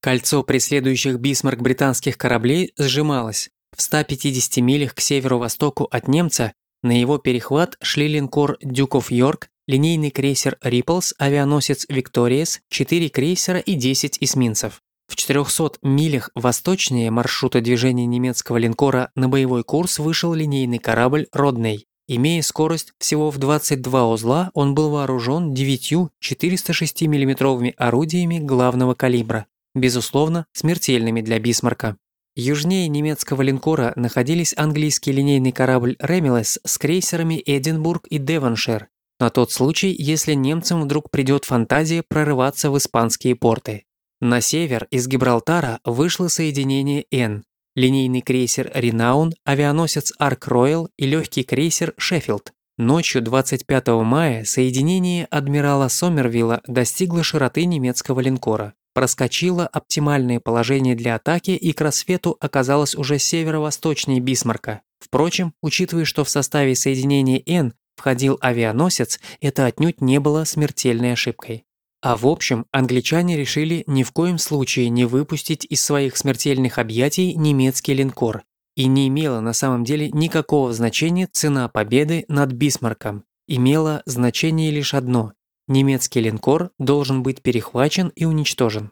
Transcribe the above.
Кольцо преследующих Бисмарк британских кораблей сжималось. В 150 милях к северо-востоку от немца на его перехват шли линкор «Дюков Йорк», линейный крейсер «Риплс», авианосец «Викториес», 4 крейсера и 10 эсминцев. В 400 милях восточнее маршрута движения немецкого линкора на боевой курс вышел линейный корабль «Родней». Имея скорость всего в 22 узла, он был вооружен 9 406 миллиметровыми орудиями главного калибра, безусловно, смертельными для Бисмарка. Южнее немецкого линкора находились английский линейный корабль «Рэмиллис» с крейсерами «Эдинбург» и «Девоншир», на тот случай, если немцам вдруг придет фантазия прорываться в испанские порты. На север из Гибралтара вышло соединение «Н», линейный крейсер «Ренаун», авианосец «Арк-Ройл» и легкий крейсер «Шеффилд». Ночью 25 мая соединение адмирала Сомервилла достигло широты немецкого линкора проскочило оптимальное положение для атаки и к рассвету оказалось уже северо-восточнее Бисмарка. Впрочем, учитывая, что в составе соединения Н входил авианосец, это отнюдь не было смертельной ошибкой. А в общем, англичане решили ни в коем случае не выпустить из своих смертельных объятий немецкий линкор. И не имело на самом деле никакого значения цена победы над Бисмарком. Имело значение лишь одно немецкий линкор должен быть перехвачен и уничтожен.